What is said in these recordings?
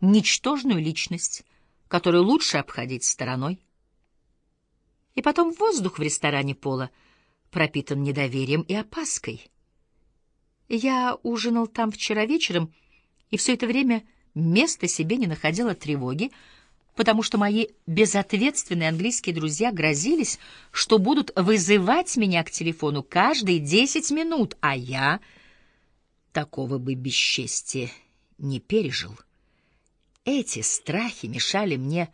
ничтожную личность, которую лучше обходить стороной. И потом воздух в ресторане Пола пропитан недоверием и опаской. Я ужинал там вчера вечером, и все это время места себе не находила тревоги, потому что мои безответственные английские друзья грозились, что будут вызывать меня к телефону каждые десять минут, а я такого бы бесчестия не пережил. Эти страхи мешали мне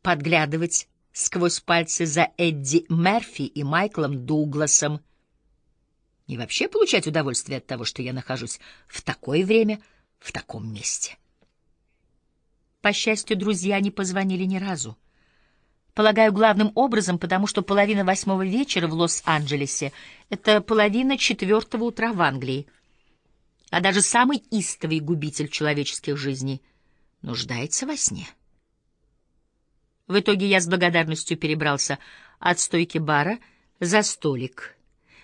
подглядывать сквозь пальцы за Эдди Мерфи и Майклом Дугласом и вообще получать удовольствие от того, что я нахожусь в такое время в таком месте. По счастью, друзья не позвонили ни разу. Полагаю, главным образом, потому что половина восьмого вечера в Лос-Анджелесе — это половина четвертого утра в Англии. А даже самый истовый губитель человеческих жизней нуждается во сне. В итоге я с благодарностью перебрался от стойки бара за столик,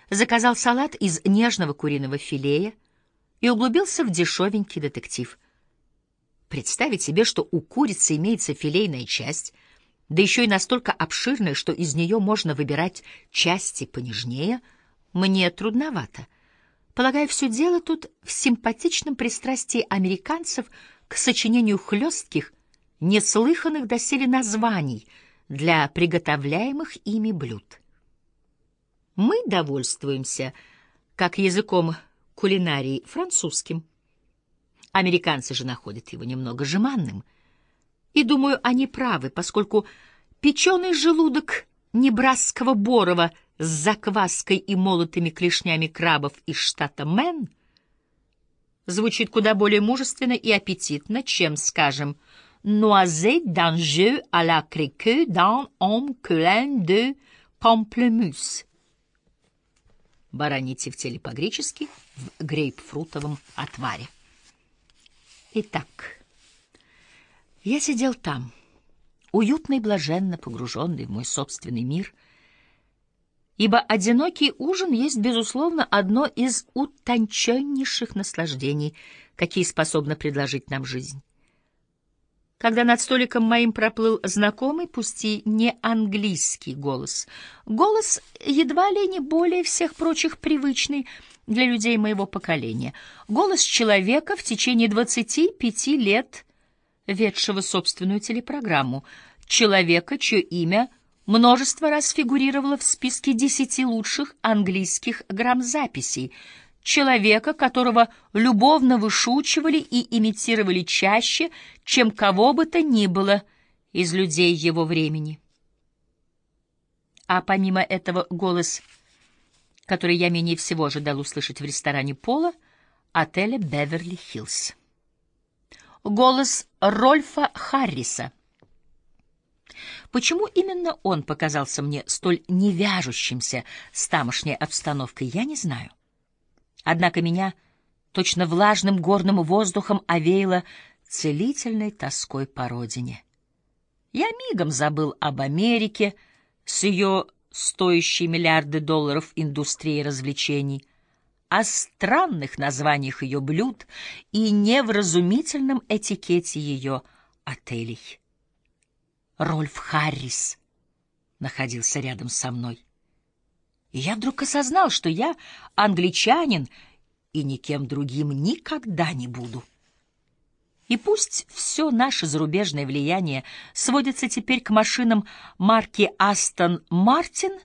заказал салат из нежного куриного филея и углубился в дешевенький детектив — Представить себе, что у курицы имеется филейная часть, да еще и настолько обширная, что из нее можно выбирать части понежнее, мне трудновато. Полагаю, все дело тут в симпатичном пристрастии американцев к сочинению хлестких, неслыханных доселе названий для приготовляемых ими блюд. Мы довольствуемся, как языком кулинарии, французским. Американцы же находят его немного жеманным. И, думаю, они правы, поскольку печеный желудок небрасского борова с закваской и молотыми клешнями крабов из штата Мэн звучит куда более мужественно и аппетитно, чем, скажем, «Noisette d'anjou à la crique dans un culin de pamplemousse». Бараньи тефтели по-гречески в грейпфрутовом отваре. Итак, я сидел там, уютно и блаженно погруженный в мой собственный мир, ибо одинокий ужин есть, безусловно, одно из утонченнейших наслаждений, какие способна предложить нам жизнь. Когда над столиком моим проплыл знакомый, пусть и не английский голос, голос едва ли не более всех прочих привычный — для людей моего поколения. Голос человека в течение 25 лет, ведшего собственную телепрограмму. Человека, чье имя множество раз фигурировало в списке десяти лучших английских грамзаписей. Человека, которого любовно вышучивали и имитировали чаще, чем кого бы то ни было из людей его времени. А помимо этого голос — который я менее всего ожидал услышать в ресторане Пола отеля «Беверли-Хиллз». Голос Рольфа Харриса. Почему именно он показался мне столь невяжущимся с тамошней обстановкой, я не знаю. Однако меня точно влажным горным воздухом овеяло целительной тоской по родине. Я мигом забыл об Америке с ее стоящей миллиарды долларов индустрии развлечений, о странных названиях ее блюд и невразумительном этикете ее отелей. Рольф Харрис находился рядом со мной. И я вдруг осознал, что я англичанин и никем другим никогда не буду. И пусть все наше зарубежное влияние сводится теперь к машинам марки «Астон Мартин»,